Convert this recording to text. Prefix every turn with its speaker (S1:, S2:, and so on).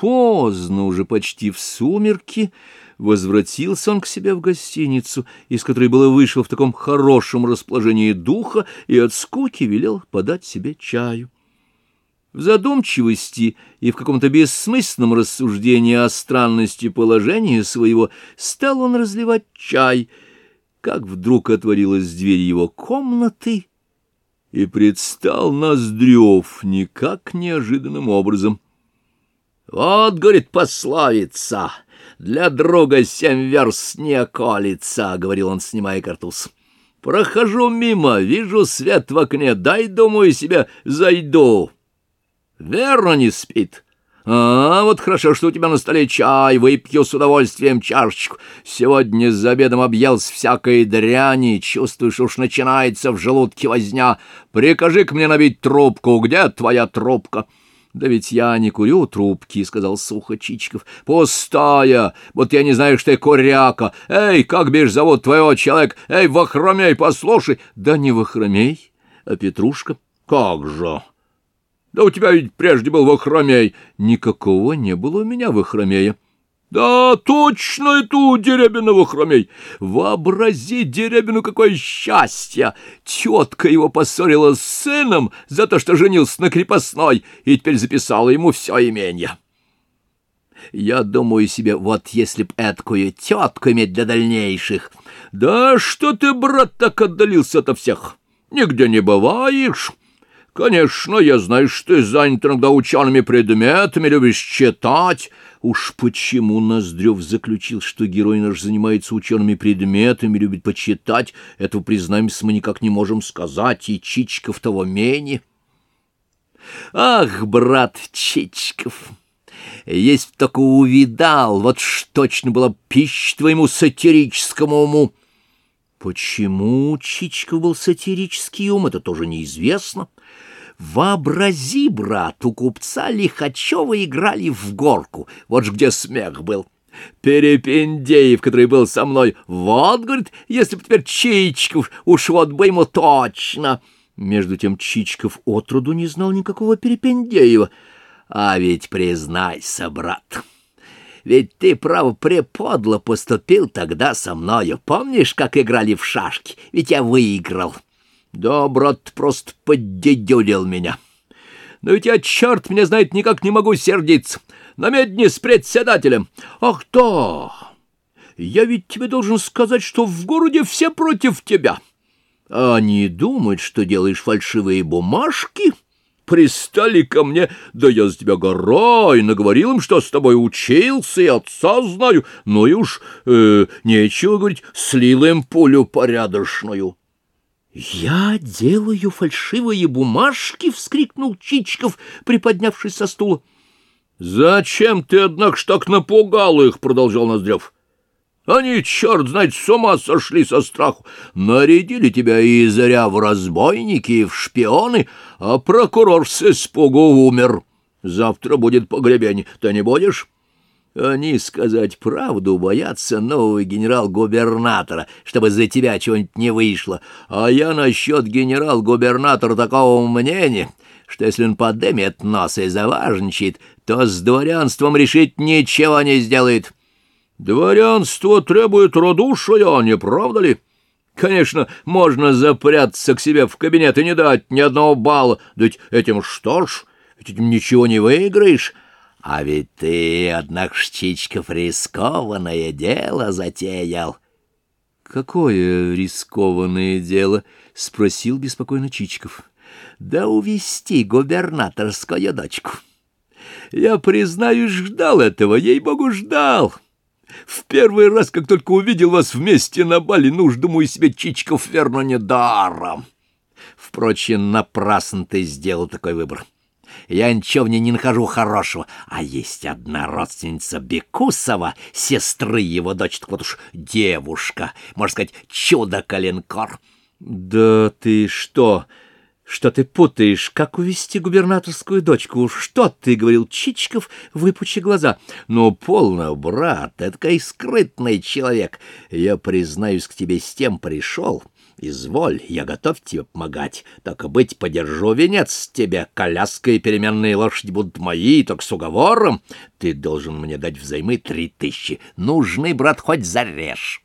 S1: Поздно, уже почти в сумерки, возвратился он к себе в гостиницу, из которой было вышел в таком хорошем расположении духа и от скуки велел подать себе чаю. В задумчивости и в каком-то бессмысленном рассуждении о странности положения своего стал он разливать чай, как вдруг отворилась дверь его комнаты, и предстал Ноздрев никак неожиданным образом. «Вот, — говорит, — пословица, для друга семь верст не околится, — говорил он, снимая картуз. Прохожу мимо, вижу свет в окне, дай, думаю, себе зайду». Верно не спит. А, вот хорошо, что у тебя на столе чай, выпью с удовольствием чашечку. Сегодня за обедом объелся всякой дряни, чувствуешь, уж начинается в желудке возня. Прикажи-ка мне набить трубку, где твоя трубка?» «Да ведь я не курю трубки», — сказал сухо Чичиков. «Пустая! Вот я не знаю, что ты куряка. Эй, как бишь зовут твоего человека? Эй, Вахромей, послушай!» «Да не Вахромей, а Петрушка». «Как же!» Да у тебя ведь прежде был вахромей. Никакого не было у меня вахромея. Да, точно это у Дерябина вахромей. Вообрази Дерябину какое счастье! Тетка его поссорила с сыном за то, что женился на крепостной, и теперь записала ему все имение. Я думаю себе, вот если б эткую тетку иметь для дальнейших. Да что ты, брат, так отдалился ото всех? Нигде не бываешь. Конечно, я знаю, что ты занят иногда учеными предметами, любишь читать. Уж почему Ноздрев заключил, что герой наш занимается учеными предметами, любит почитать, этого, признаемся, мы никак не можем сказать, и Чичков того менее. Ах, брат Чичков! Есть только увидал, вот ж точно была пища твоему сатирическому уму. Почему Чичков был сатирический ум, это тоже неизвестно. Вообрази, брат, у купца Лихачева играли в горку. Вот ж где смех был. Перепендеев, который был со мной. Вот, говорит, если бы теперь Чичков, уж вот бы ему точно. Между тем Чичков отроду не знал никакого Перепендеева. А ведь признайся, брат... Ведь ты, право, преподло поступил тогда со мною. Помнишь, как играли в шашки? Ведь я выиграл. Да, брат, просто поддедюлил меня. Но ведь я, черт меня знает, никак не могу сердиться. Намедни с председателем. Ах, да! Я ведь тебе должен сказать, что в городе все против тебя. А они думают, что делаешь фальшивые бумажки?» пристали ко мне, да я с тебя горой, наговорил им, что с тобой учился и отца знаю, ну и уж э, нечего говорить, слил им пулю порядочную. «Я делаю фальшивые бумажки!» — вскрикнул Чичиков, приподнявшись со стула. «Зачем ты, однако, так напугал их?» — продолжал Ноздрев. Они, черт знает, с ума сошли со страху. Нарядили тебя и заря в разбойники и в шпионы, а прокурор с испугу умер. Завтра будет погребение. Ты не будешь?» Они, сказать правду, боятся нового генерал-губернатора, чтобы за тебя чего-нибудь не вышло. А я насчет генерал-губернатора такого мнения, что если он подымет нос и заважничает, то с дворянством решить ничего не сделает». Дворянство требует радушия, не правда ли? Конечно, можно запрятаться к себе в кабинет и не дать ни одного балла, ведь этим что ж, ведь этим ничего не выиграешь. А ведь ты, однако, Чичков, рискованное дело затеял. — Какое рискованное дело? — спросил беспокойно Чичиков. — Да увести губернаторскую дочку. Я, признаюсь, ждал этого, ей-богу, ждал. — в первый раз, как только увидел вас вместе на бале, ну уж, думаю, себе Чичков верно не даром. Впрочем, напрасно ты сделал такой выбор. Я ничего в ней не нахожу хорошего, а есть одна родственница Бекусова, сестры его дочь, вот уж девушка, можно сказать, чудо-коленкор. — Да ты что что ты путаешь, как увести губернаторскую дочку? Что ты, — говорил Чичиков, выпучи глаза. Ну, полно, брат, это такой скрытный человек. Я, признаюсь, к тебе с тем пришел. Изволь, я готов тебе помогать. Так и быть, подержу венец тебе. Коляска и переменные лошади будут мои, только с уговором. Ты должен мне дать взаймы три тысячи. Нужный, брат, хоть зарежь.